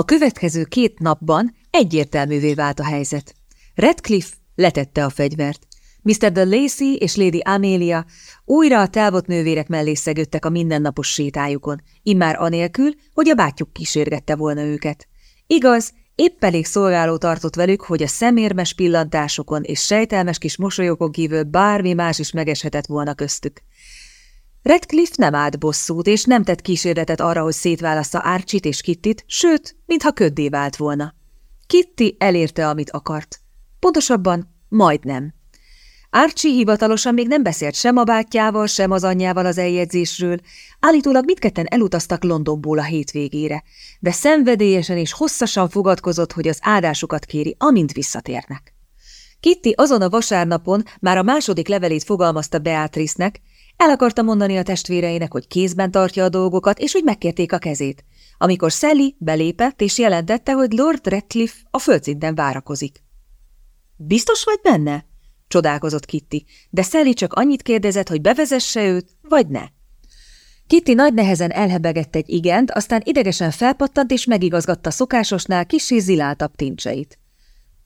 A következő két napban egyértelművé vált a helyzet. Redcliffe letette a fegyvert. Mr. de Lacy és Lady Amelia újra a Talbot nővérek mellé szegődtek a mindennapos sétájukon, immár anélkül, hogy a bátyjuk kísérgette volna őket. Igaz, épp elég szolgáló tartott velük, hogy a szemérmes pillantásokon és sejtelmes kis mosolyokon kívül bármi más is megeshetett volna köztük. Redcliffe nem állt bosszút, és nem tett kísérletet arra, hogy szétválassza Archit és Kittit, sőt, mintha köddé vált volna. Kitty elérte, amit akart. Pontosabban, majdnem. Archie hivatalosan még nem beszélt sem a bátyjával, sem az anyjával az eljegyzésről. Állítólag mindketten elutaztak Londonból a hétvégére, de szenvedélyesen és hosszasan fogadkozott, hogy az áldásukat kéri, amint visszatérnek. Kitty azon a vasárnapon már a második levelét fogalmazta Beatrice-nek, el akarta mondani a testvéreinek, hogy kézben tartja a dolgokat, és hogy megkérték a kezét, amikor Sally belépett és jelentette, hogy Lord Redcliffe a földszinten várakozik. – Biztos vagy benne? – csodálkozott Kitty, de Sally csak annyit kérdezett, hogy bevezesse őt, vagy ne. Kitty nagy nehezen elhebegett egy igent, aztán idegesen felpattant és megigazgatta szokásosnál kissé ziláltabb tincseit.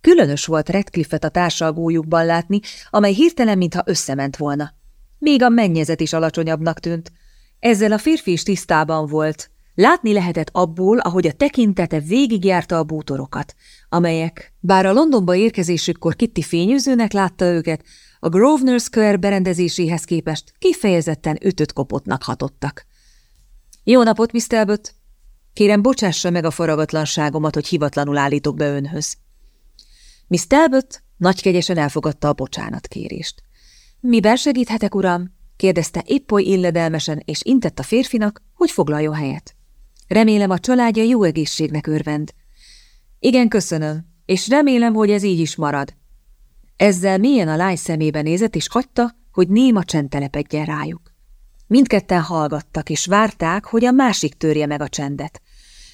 Különös volt Redcliffe-et a társalgójukban látni, amely hirtelen mintha összement volna. Még a mennyezet is alacsonyabbnak tűnt. Ezzel a férfi is tisztában volt. Látni lehetett abból, ahogy a tekintete végigjárta a bútorokat, amelyek, bár a Londonba érkezésükkor Kitty fényűzőnek látta őket, a Grosvenor Square berendezéséhez képest kifejezetten ütött kopottnak hatottak. Jó napot, Mr. Talbot! Kérem, bocsássa meg a faragatlanságomat, hogy hivatlanul állítok be önhöz. Miss Talbot nagykegyesen elfogadta a bocsánatkérést. Miben segíthetek, uram? kérdezte épp oly illedelmesen, és intett a férfinak, hogy foglaljon helyet. Remélem a családja jó egészségnek örvend. Igen, köszönöm, és remélem, hogy ez így is marad. Ezzel mélyen a lány szemébe nézett, és hagyta, hogy néma csend telepedjen rájuk. Mindketten hallgattak, és várták, hogy a másik törje meg a csendet.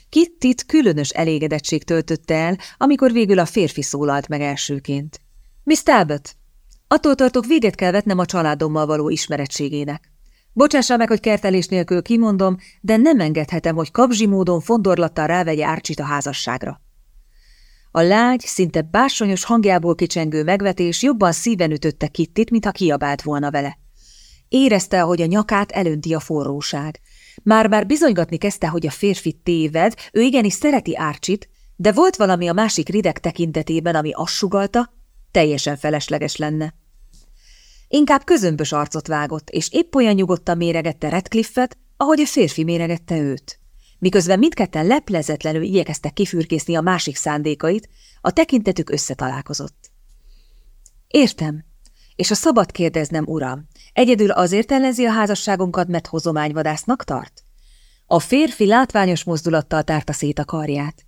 Kittit különös elégedettség töltötte el, amikor végül a férfi szólalt meg elsőként. – Miss Talbot, Attól tartok, véget kell vetnem a családommal való ismerettségének. Bocsássa meg, hogy kertelés nélkül kimondom, de nem engedhetem, hogy kabzsi módon fondorlattal rávegye Árcsit a házasságra. A lágy, szinte bársonyos hangjából kicsengő megvetés jobban szíven ütötte Kittit, mintha kiabált volna vele. Érezte, hogy a nyakát elönti a forróság. Már-már bizonygatni kezdte, hogy a férfi téved, ő igenis szereti Árcsit, de volt valami a másik rideg tekintetében, ami azt teljesen felesleges lenne. Inkább közömbös arcot vágott, és épp olyan nyugodtan méregette Redcliffet, ahogy a férfi méregette őt. Miközben mindketten leplezetlenül igyekeztek kifürkészni a másik szándékait, a tekintetük összetalálkozott. Értem, és a szabad kérdeznem, uram, egyedül azért ellenzi a házasságunkat, mert hozományvadásznak tart? A férfi látványos mozdulattal tárta szét a karját.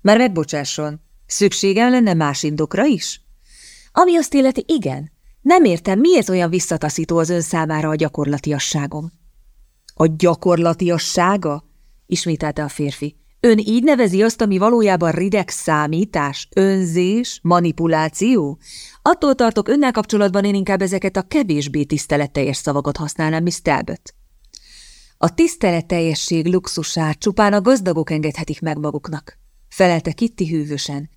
Már megbocsásson, szükségem lenne más indokra is? Ami azt illeti, igen, nem értem, miért olyan visszataszító az ön számára a gyakorlatiasságom. A gyakorlatiassága? ismételte a férfi. Ön így nevezi azt, ami valójában rideg számítás, önzés, manipuláció? Attól tartok, önnel kapcsolatban én inkább ezeket a kevésbé tiszteletteljes szavakat használnám, Miss Talbot. A tiszteleteljesség luxusát csupán a gazdagok engedhetik meg maguknak, felelte Kitty hűvösen,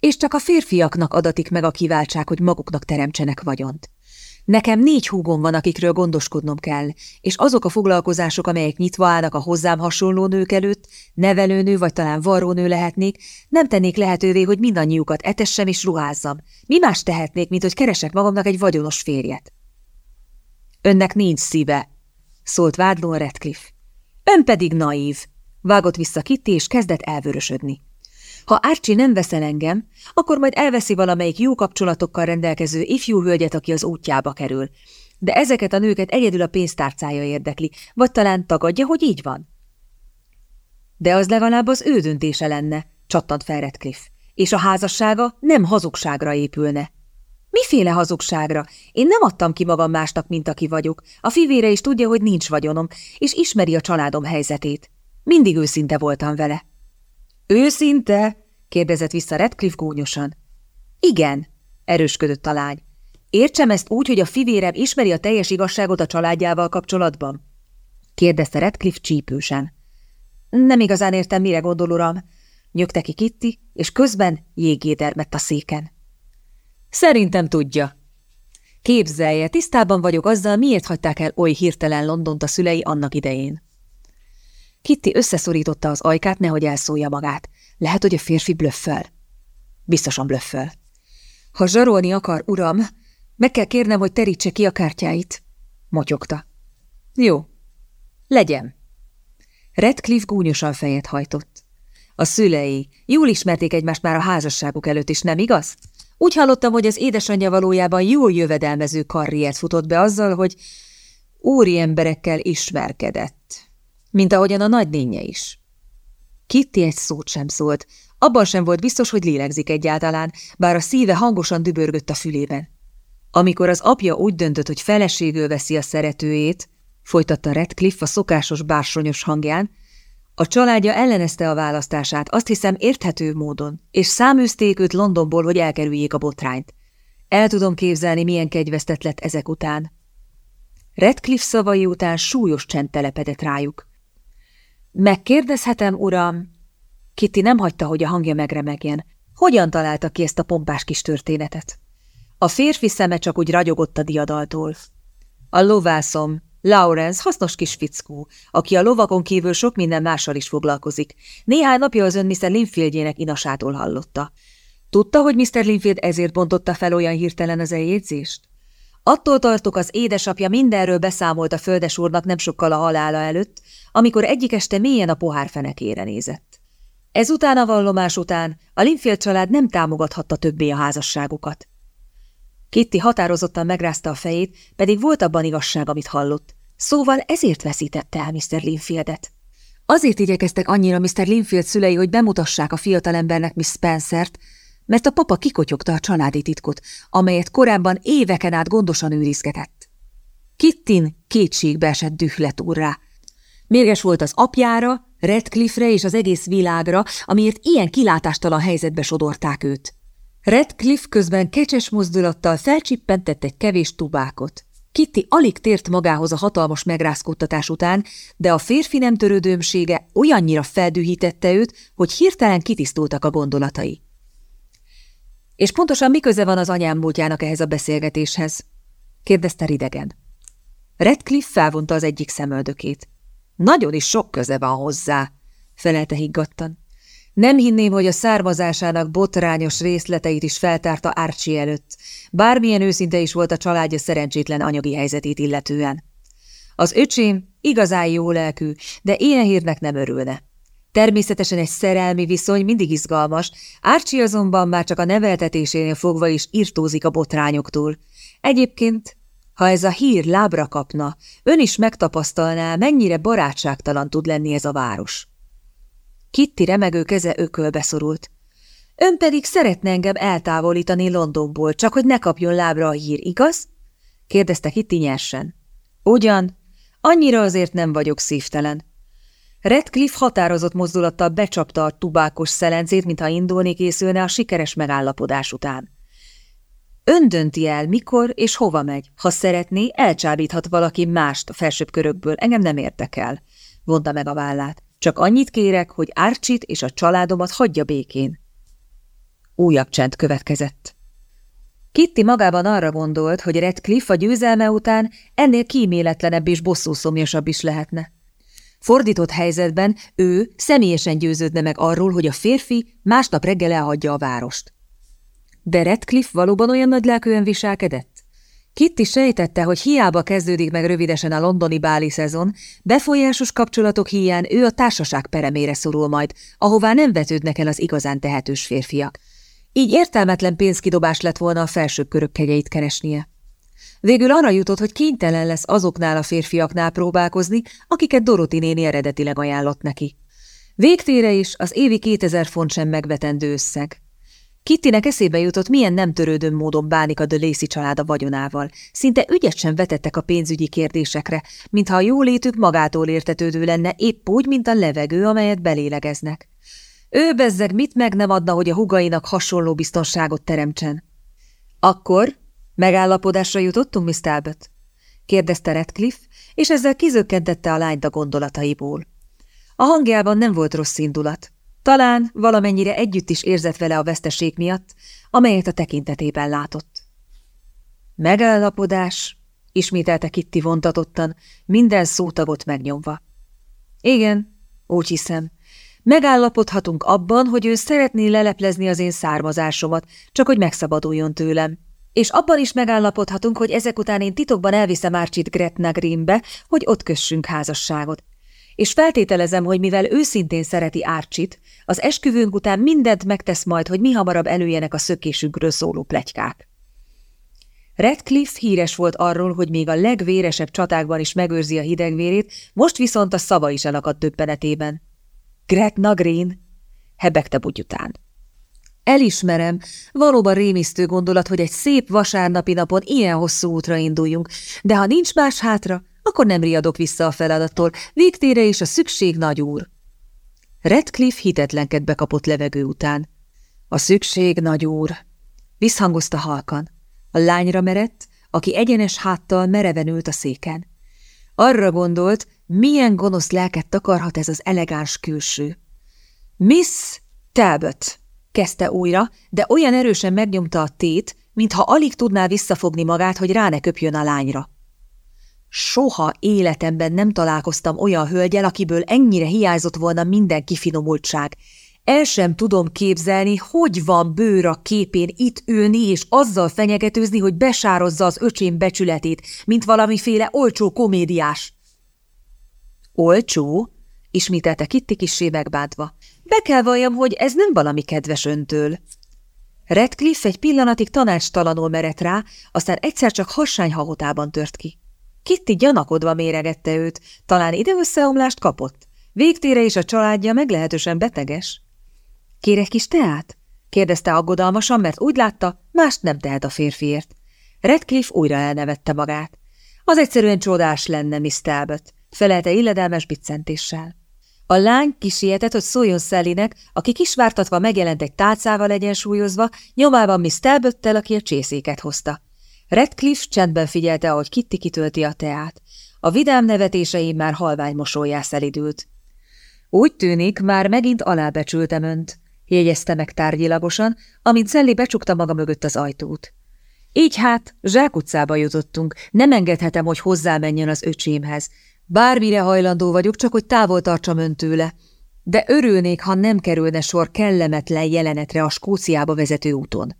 és csak a férfiaknak adatik meg a kiváltság, hogy maguknak teremtsenek vagyont. Nekem négy húgom van, akikről gondoskodnom kell, és azok a foglalkozások, amelyek nyitva állnak a hozzám hasonló nők előtt, nevelőnő vagy talán varrónő lehetnék, nem tennék lehetővé, hogy mindannyiukat etessem és ruházzam. Mi más tehetnék, mint hogy keresek magamnak egy vagyonos férjet? Önnek nincs szíve, szólt vádlón Redcliffe. Ön pedig naív, vágott vissza Kitty, és kezdett elvörösödni. Ha Árcsi nem veszel engem, akkor majd elveszi valamelyik jó kapcsolatokkal rendelkező ifjú hölgyet, aki az útjába kerül. De ezeket a nőket egyedül a pénztárcája érdekli, vagy talán tagadja, hogy így van. De az legalább az ő döntése lenne, csattant fel Redcliffe, és a házassága nem hazugságra épülne. Miféle hazugságra? Én nem adtam ki magam másnak, mint aki vagyok. A fivére is tudja, hogy nincs vagyonom, és ismeri a családom helyzetét. Mindig őszinte voltam vele. Őszinte? Kérdezett vissza Redcliffe gúnyosan. Igen, erősködött a lány. Értsem ezt úgy, hogy a fivérem ismeri a teljes igazságot a családjával kapcsolatban? kérdezte Redcliffe csípősen. Nem igazán értem, mire gondol, uram. nyögte ki Kitty, és közben jégédermett a széken. Szerintem tudja. Képzelje, tisztában vagyok azzal, miért hagyták el oly hirtelen Londont a szülei annak idején. Kitty összeszorította az ajkát, nehogy elszólja magát. Lehet, hogy a férfi blöffel. Biztosan blöffel. Ha zsarolni akar, uram, meg kell kérnem, hogy terítse ki a kártyáit. Motyogta. Jó. Legyen. Redcliffe gúnyosan fejet hajtott. A szülei jól ismerték egymást már a házasságuk előtt is, nem igaz? Úgy hallottam, hogy az édesanyja valójában jól jövedelmező karriert futott be azzal, hogy úri emberekkel ismerkedett, mint ahogyan a nagynénye is. Kitty egy szót sem szólt, abban sem volt biztos, hogy lélegzik egyáltalán, bár a szíve hangosan dübörgött a fülében. Amikor az apja úgy döntött, hogy feleségül veszi a szeretőjét, folytatta Redcliffe a szokásos bársonyos hangján, a családja ellenezte a választását, azt hiszem érthető módon, és száműzték őt Londonból, hogy elkerüljék a botrányt. El tudom képzelni, milyen kegyvesztett lett ezek után. Redcliffe szavai után súlyos csend telepedett rájuk. Megkérdezhetem, uram? Kitty nem hagyta, hogy a hangja megremegjen. Hogyan találta ki ezt a pompás kis történetet? A férfi szeme csak úgy ragyogott a diadaltól. A lovászom, Lawrence hasznos kis fickó, aki a lovakon kívül sok minden mással is foglalkozik. Néhány napja az ön Mr. Linfieldjének inasától hallotta. Tudta, hogy Mr. Linfield ezért bontotta fel olyan hirtelen az eljegyzést? Attól tartok, az édesapja mindenről beszámolt a földes úrnak nem sokkal a halála előtt, amikor egyik este mélyen a pohár fenekére nézett. Ezután a vallomás után a Linfield család nem támogathatta többé a házasságukat. Kitty határozottan megrázta a fejét, pedig volt abban igazság, amit hallott. Szóval ezért veszítette el Mr. Linfieldet. Azért igyekeztek annyira Mr. Linfield szülei, hogy bemutassák a fiatalembernek Miss Spencert, mert a papa kikotyogta a családi titkot, amelyet korábban éveken át gondosan őrizgetett. Kittin kétségbe esett dühlet úrrá. Mérges volt az apjára, Redcliffe-re és az egész világra, amiért ilyen kilátástalan helyzetbe sodorták őt. Redcliffe közben kecses mozdulattal felcsippentett egy kevés tubákot. Kitty alig tért magához a hatalmas megrázkódtatás után, de a férfi nem törődőmsége olyannyira feldühítette őt, hogy hirtelen kitisztultak a gondolatai. És pontosan mi köze van az anyám múltjának ehhez a beszélgetéshez? kérdezte ridegen. Redcliffe felvonta az egyik szemöldökét. Nagyon is sok köze van hozzá, felelte higgadtan. Nem hinném, hogy a származásának botrányos részleteit is feltárta Archie előtt, bármilyen őszinte is volt a családja szerencsétlen anyagi helyzetét illetően. Az öcsém igazán jó lelkű, de ilyen hírnek nem örülne. Természetesen egy szerelmi viszony mindig izgalmas, Archie azonban már csak a neveltetésénél fogva is irtózik a botrányoktól. Egyébként, ha ez a hír lábra kapna, ön is megtapasztalná, mennyire barátságtalan tud lenni ez a város. Kitty remegő keze ökölbe szorult. Ön pedig szeretne engem eltávolítani Londonból, csak hogy ne kapjon lábra a hír, igaz? kérdezte Kitty nyersen. Ugyan, annyira azért nem vagyok szívtelen. Redcliffe határozott mozdulattal becsapta a tubákos szelencét, mintha indulni készülne a sikeres megállapodás után. Ön dönti el, mikor és hova megy. Ha szeretné, elcsábíthat valaki mást a felsőbb körökből, engem nem érdekel, vonta meg a vállát. Csak annyit kérek, hogy Árcsit és a családomat hagyja békén. Újabb csend következett. Kitty magában arra gondolt, hogy Redcliffe a győzelme után ennél kíméletlenebb és bosszúszomjasabb is lehetne. Fordított helyzetben ő személyesen győződne meg arról, hogy a férfi másnap reggel elhagyja a várost. De Redcliffe valóban olyan nagylelkűen viselkedett? Kitty sejtette, hogy hiába kezdődik meg rövidesen a londoni báli szezon, befolyásos kapcsolatok hiány ő a társaság peremére szorul majd, ahová nem vetődnek el az igazán tehetős férfiak. Így értelmetlen pénzkidobás lett volna a felsőbb körök kegyeit keresnie. Végül arra jutott, hogy kénytelen lesz azoknál a férfiaknál próbálkozni, akiket Doroti néni eredetileg ajánlott neki. Végtére is az évi 2000 font sem megvetendő összeg. Kittinek eszébe jutott, milyen nem törődő módon bánik a de család a vagyonával. Szinte ügyet sem vetettek a pénzügyi kérdésekre, mintha a jólétük magától értetődő lenne, épp úgy, mint a levegő, amelyet belélegeznek. Ő bezzeg mit meg nem adna, hogy a hugainak hasonló biztonságot teremtsen? Akkor megállapodásra jutottunk, Miss Talbot? kérdezte Redcliffe, és ezzel kizökkentette a lányt a gondolataiból. A hangjában nem volt rossz indulat. Talán valamennyire együtt is érzett vele a veszteség miatt, amelyet a tekintetében látott. Megállapodás, ismételte Kitty vontatottan, minden szótagot megnyomva. Igen, úgy hiszem. Megállapodhatunk abban, hogy ő szeretné leleplezni az én származásomat, csak hogy megszabaduljon tőlem. És abban is megállapodhatunk, hogy ezek után én titokban elviszem Archit Gretna Greenbe, hogy ott kössünk házasságot. És feltételezem, hogy mivel őszintén szereti Archit, az esküvőnk után mindent megtesz majd, hogy mi hamarabb előjenek a szökésünkről szóló plegykák. Redcliffe híres volt arról, hogy még a legvéresebb csatákban is megőrzi a hidegvérét, most viszont a szava is elakadt döbbenetében. Gretna Green, hebegte bugyután. Elismerem, valóban rémisztő gondolat, hogy egy szép vasárnapi napon ilyen hosszú útra induljunk, de ha nincs más hátra, akkor nem riadok vissza a feladattól, végtére is a szükség nagy úr. Redcliffe hitetlenkedbe kapott levegő után. A szükség nagy úr, visszhangozta halkan. A lányra merett, aki egyenes háttal mereven ült a széken. Arra gondolt, milyen gonosz lelket takarhat ez az elegáns külső. Miss Talbot, kezdte újra, de olyan erősen megnyomta a tét, mintha alig tudná visszafogni magát, hogy rá ne köpjön a lányra. Soha életemben nem találkoztam olyan hölgyel, akiből ennyire hiányzott volna minden kifinomultság. El sem tudom képzelni, hogy van bőr a képén itt ülni és azzal fenyegetőzni, hogy besározza az öcsém becsületét, mint valamiféle olcsó komédiás. Olcsó? ismételte Kitty kissé megbántva. Be kell valljam, hogy ez nem valami kedves öntől. Redcliffe egy pillanatig tanácstalanul merett rá, aztán egyszer csak hassány hahotában tört ki. Kitty gyanakodva méregette őt, talán ideösszeomlást kapott. Végtére is a családja meglehetősen beteges. – Kérek kis teát? – kérdezte aggodalmasan, mert úgy látta, mást nem tehet a férfiért. Redcliffe újra elnevette magát. Az egyszerűen csodás lenne, Miss Talbot, felelte illedelmes biccentéssel. A lány kisietett, hogy szóljon Szellinek, aki kisvártatva megjelent egy tálcával egyensúlyozva, nyomában Miss Talbottel, aki a csészéket hozta. Redcliffe csendben figyelte, ahogy Kitty kitölti a teát. A vidám nevetései már halvány mosolyá szelidült. Úgy tűnik, már megint alábecsültem önt, jegyezte meg tárgyilagosan, amint Szelli becsukta maga mögött az ajtót. Így hát, zsákutcába jutottunk, nem engedhetem, hogy hozzámenjen az öcsémhez. Bármire hajlandó vagyok, csak hogy távol tartsam ön. De örülnék, ha nem kerülne sor kellemetlen jelenetre a Skóciába vezető úton.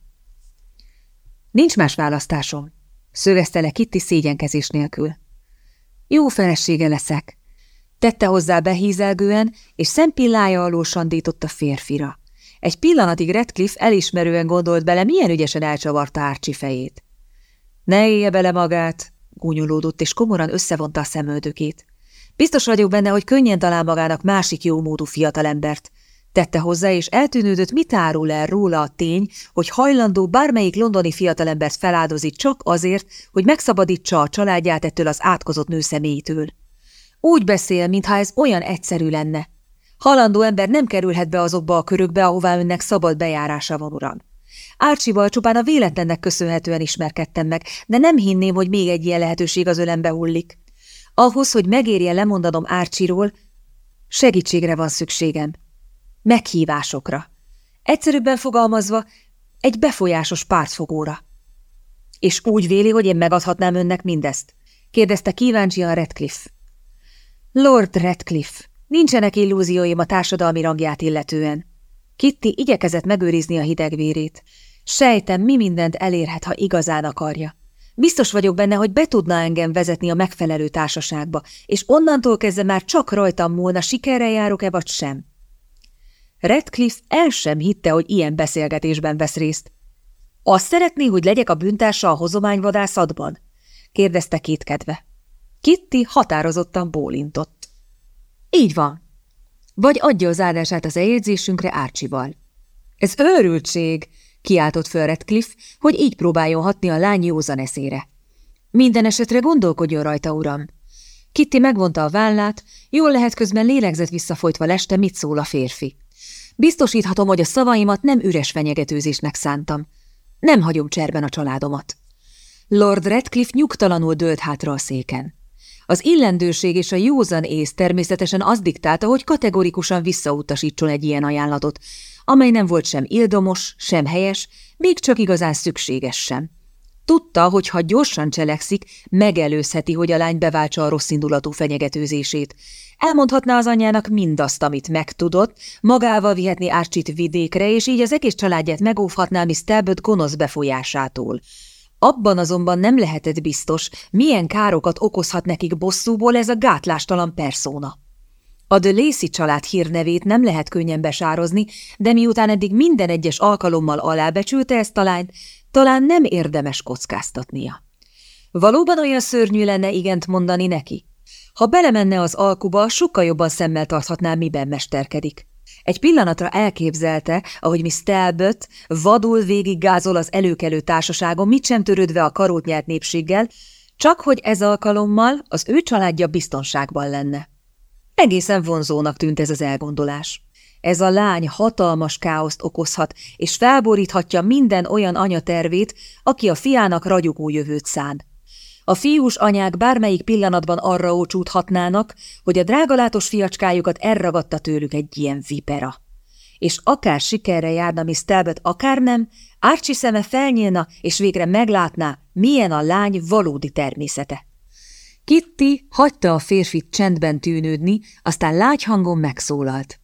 Nincs más választásom, szögezte le Kitty szégyenkezés nélkül. Jó felesége leszek, tette hozzá behízelgően, és szempillája alól sandított a férfira. Egy pillanatig Redcliffe elismerően gondolt bele, milyen ügyesen elcsavarta Árcsi fejét. Ne élje bele magát, gúnyolódott, és komoran összevonta a szemöldökét. Biztos vagyok benne, hogy könnyen talál magának másik jómódú fiatalembert, Tette hozzá, és eltűnődött, mit árul el róla a tény, hogy hajlandó bármelyik londoni fiatalembert feláldozik csak azért, hogy megszabadítsa a családját ettől az átkozott nő személytől. Úgy beszél, mintha ez olyan egyszerű lenne. Halandó ember nem kerülhet be azokba a körökbe, ahová önnek szabad bejárása van, uram. Árcsival csupán a véletlennek köszönhetően ismerkedtem meg, de nem hinném, hogy még egy ilyen lehetőség az ölembe hullik. Ahhoz, hogy megérje lemondanom Árcsiról, segítségre van szükségem. Meghívásokra. Egyszerűbben fogalmazva, egy befolyásos pártfogóra. És úgy véli, hogy én megadhatnám önnek mindezt? kérdezte kíváncsian Redcliffe. Lord Redcliffe, nincsenek illúzióim a társadalmi rangját illetően. Kitty igyekezett megőrizni a hidegvérét. Sejtem, mi mindent elérhet, ha igazán akarja. Biztos vagyok benne, hogy be tudna engem vezetni a megfelelő társaságba, és onnantól kezdve már csak rajtam múlna, sikerre járok-e vagy sem. Redcliffe el sem hitte, hogy ilyen beszélgetésben vesz részt. Azt szeretné, hogy legyek a bűntársa a hozományvadászatban? kérdezte kétkedve. Kitty határozottan bólintott. Így van. Vagy adja az áldását az eljegyzésünkre Árcsival. Ez őrültség, kiáltott föl Redcliffe, hogy így próbáljon hatni a lány józan eszére. Minden esetre gondolkodjon rajta, uram. Kitty megvonta a vállát, jól lehet közben lélegzett visszafolytva leste, mit szól a férfi. Biztosíthatom, hogy a szavaimat nem üres fenyegetőzésnek szántam. Nem hagyom cserben a családomat. Lord Redcliffe nyugtalanul dőlt hátra a széken. Az illendőség és a józan ész természetesen az diktálta, hogy kategorikusan visszautasítson egy ilyen ajánlatot, amely nem volt sem ildomos, sem helyes, még csak igazán szükséges sem. Tudta, hogy ha gyorsan cselekszik, megelőzheti, hogy a lány beváltsa a rosszindulatú fenyegetőzését. Elmondhatná az anyjának mindazt, amit megtudott, magával vihetni Árcsit vidékre, és így az egész családját megóvhatná Miss Talbot gonosz befolyásától. Abban azonban nem lehetett biztos, milyen károkat okozhat nekik bosszúból ez a gátlástalan perszóna. A de Lacey család hírnevét nem lehet könnyen besározni, de miután eddig minden egyes alkalommal alábecsülte ezt a lányt, talán nem érdemes kockáztatnia. Valóban olyan szörnyű lenne igent mondani neki? Ha belemenne az alkuba, sokkal jobban szemmel tarthatná, miben mesterkedik. Egy pillanatra elképzelte, ahogy Miss Talbot vadul végig gázol az előkelő társaságon, mit sem törődve a karót nyert népséggel, csak hogy ez alkalommal az ő családja biztonságban lenne. Egészen vonzónak tűnt ez az elgondolás. Ez a lány hatalmas káoszt okozhat, és felboríthatja minden olyan anyatervét, aki a fiának ragyogó jövőt szán. A fiús anyák bármelyik pillanatban arra ócsúthatnának, hogy a drágalátos fiacskájukat elragadta tőlük egy ilyen vipera. És akár sikerre járna Miss Talbot, akár nem, Archie szeme felnyílna, és végre meglátná, milyen a lány valódi természete. Kitty hagyta a férfit csendben tűnődni, aztán lágy hangon megszólalt.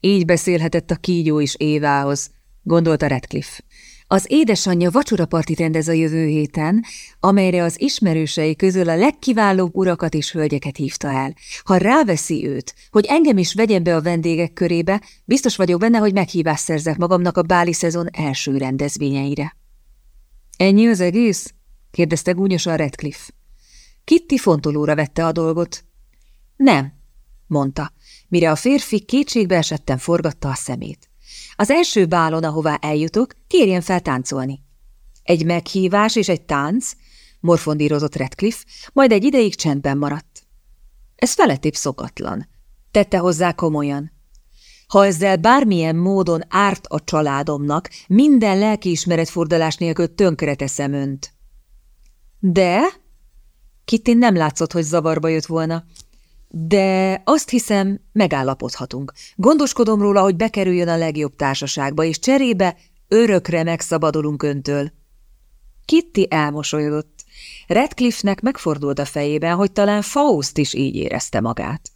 Így beszélhetett a kígyó is Évához, gondolta Redcliffe. Az édesanyja vacsorapartit rendez a jövő héten, amelyre az ismerősei közül a legkiválóbb urakat és hölgyeket hívta el. Ha ráveszi őt, hogy engem is vegyen be a vendégek körébe, biztos vagyok benne, hogy meghívást szerzek magamnak a báli szezon első rendezvényeire. Ennyi az egész? kérdezte gúnyosan Redcliffe. Kitty fontolóra vette a dolgot. Nem, mondta, mire a férfi kétségbe esetten forgatta a szemét. Az első bálon, ahová eljutok, kérjen fel táncolni. Egy meghívás és egy tánc, morfondírozott Redcliffe, majd egy ideig csendben maradt. Ez felettébb szokatlan. Tette hozzá komolyan. Ha ezzel bármilyen módon árt a családomnak, minden lelkiismeretfordulás nélkül tönkre teszem önt. De? Kittin nem látszott, hogy zavarba jött volna. De azt hiszem, megállapodhatunk. Gondoskodom róla, hogy bekerüljön a legjobb társaságba, és cserébe örökre megszabadulunk öntől. Kitty elmosolyodott. Redcliffe-nek megfordult a fejében, hogy talán Faust is így érezte magát.